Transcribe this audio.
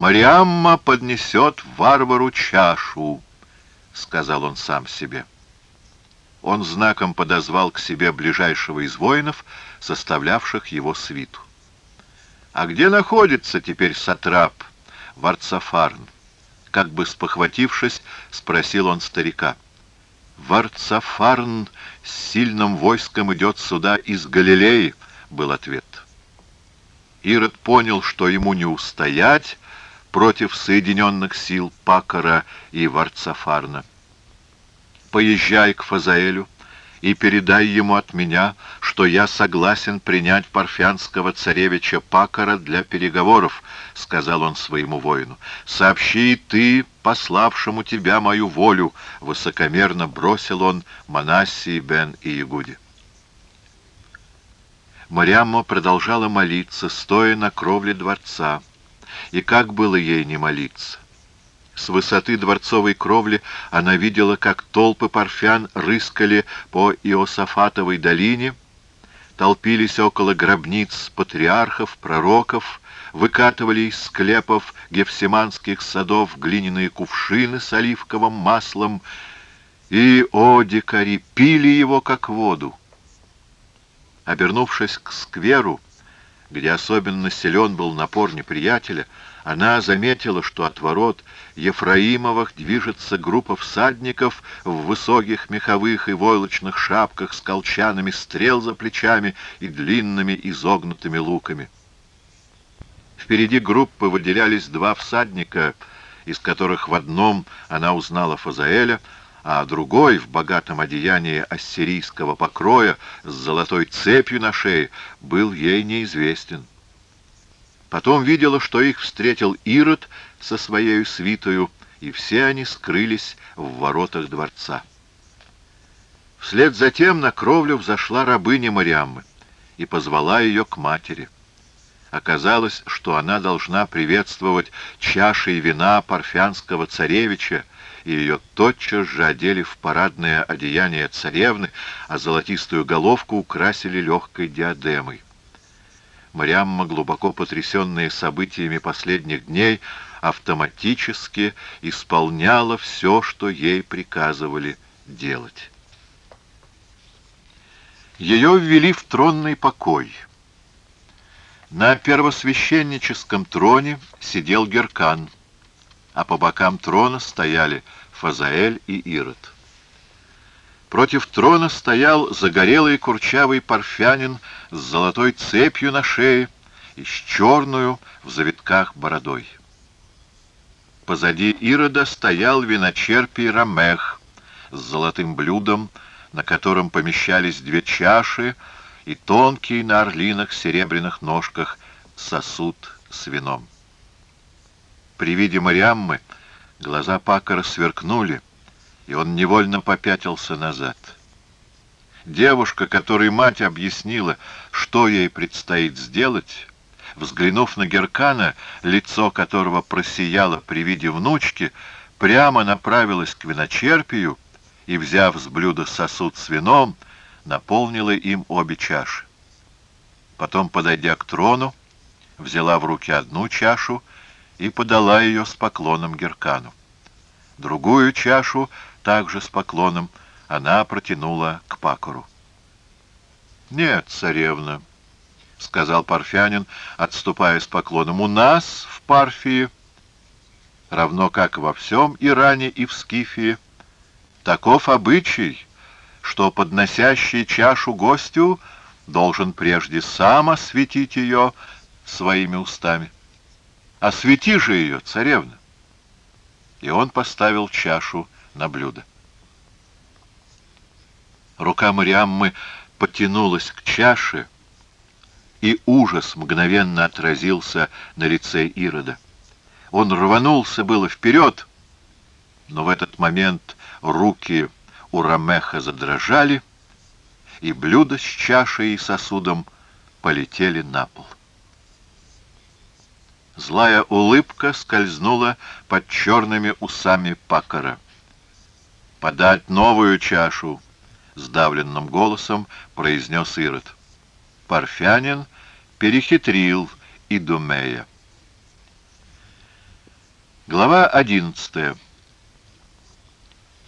«Мариамма поднесет варвару чашу», — сказал он сам себе. Он знаком подозвал к себе ближайшего из воинов, составлявших его свиту. «А где находится теперь сатрап Варцафарн?» Как бы спохватившись, спросил он старика. «Варцафарн с сильным войском идет сюда из Галилеи», — был ответ. Ирод понял, что ему не устоять, против соединенных сил Пакара и Варцафарна. «Поезжай к Фазаэлю и передай ему от меня, что я согласен принять парфянского царевича Пакара для переговоров», — сказал он своему воину. «Сообщи ты, пославшему тебя мою волю», — высокомерно бросил он Манассии, Бен и Ягуде. Мариамма продолжала молиться, стоя на кровле дворца. И как было ей не молиться? С высоты дворцовой кровли она видела, как толпы парфян рыскали по Иосафатовой долине, толпились около гробниц патриархов, пророков, выкатывали из склепов гефсиманских садов глиняные кувшины с оливковым маслом и, о, дикари, пили его как воду. Обернувшись к скверу, где особенно силен был напор неприятеля, она заметила, что от ворот Ефраимовых движется группа всадников в высоких меховых и войлочных шапках с колчанами стрел за плечами и длинными изогнутыми луками. Впереди группы выделялись два всадника, из которых в одном она узнала Фазаэля, а другой в богатом одеянии ассирийского покроя с золотой цепью на шее был ей неизвестен. Потом видела, что их встретил Ирод со своей свитою, и все они скрылись в воротах дворца. Вслед за тем на кровлю взошла рабыня Мариаммы и позвала ее к матери. Оказалось, что она должна приветствовать чашей вина парфянского царевича, и ее тотчас же одели в парадное одеяние царевны, а золотистую головку украсили легкой диадемой. Мариамма, глубоко потрясенная событиями последних дней, автоматически исполняла все, что ей приказывали делать. Ее ввели в тронный покой. На первосвященническом троне сидел Геркан, а по бокам трона стояли Фазаэль и Ирод. Против трона стоял загорелый курчавый парфянин с золотой цепью на шее и с черную в завитках бородой. Позади Ирода стоял виночерпий Рамех с золотым блюдом, на котором помещались две чаши и тонкий на орлинах серебряных ножках сосуд с вином. При виде Мариаммы Глаза Пакара сверкнули, и он невольно попятился назад. Девушка, которой мать объяснила, что ей предстоит сделать, взглянув на Геркана, лицо которого просияло при виде внучки, прямо направилась к виночерпию и, взяв с блюда сосуд с вином, наполнила им обе чаши. Потом, подойдя к трону, взяла в руки одну чашу и подала ее с поклоном Геркану. Другую чашу, также с поклоном, она протянула к Пакору. «Нет, царевна», — сказал Парфянин, отступая с поклоном, — «у нас в Парфии, равно как во всем Иране и в Скифии, таков обычай, что подносящий чашу гостю должен прежде сам осветить ее своими устами. Освети же ее, царевна. И он поставил чашу на блюдо. Рука Мариаммы потянулась к чаше, и ужас мгновенно отразился на лице Ирода. Он рванулся было вперед, но в этот момент руки у Рамеха задрожали, и блюдо с чашей и сосудом полетели на пол. Злая улыбка скользнула под черными усами Пакара. «Подать новую чашу!» — сдавленным голосом произнес Ирод. Парфянин перехитрил Идумея. Глава 11.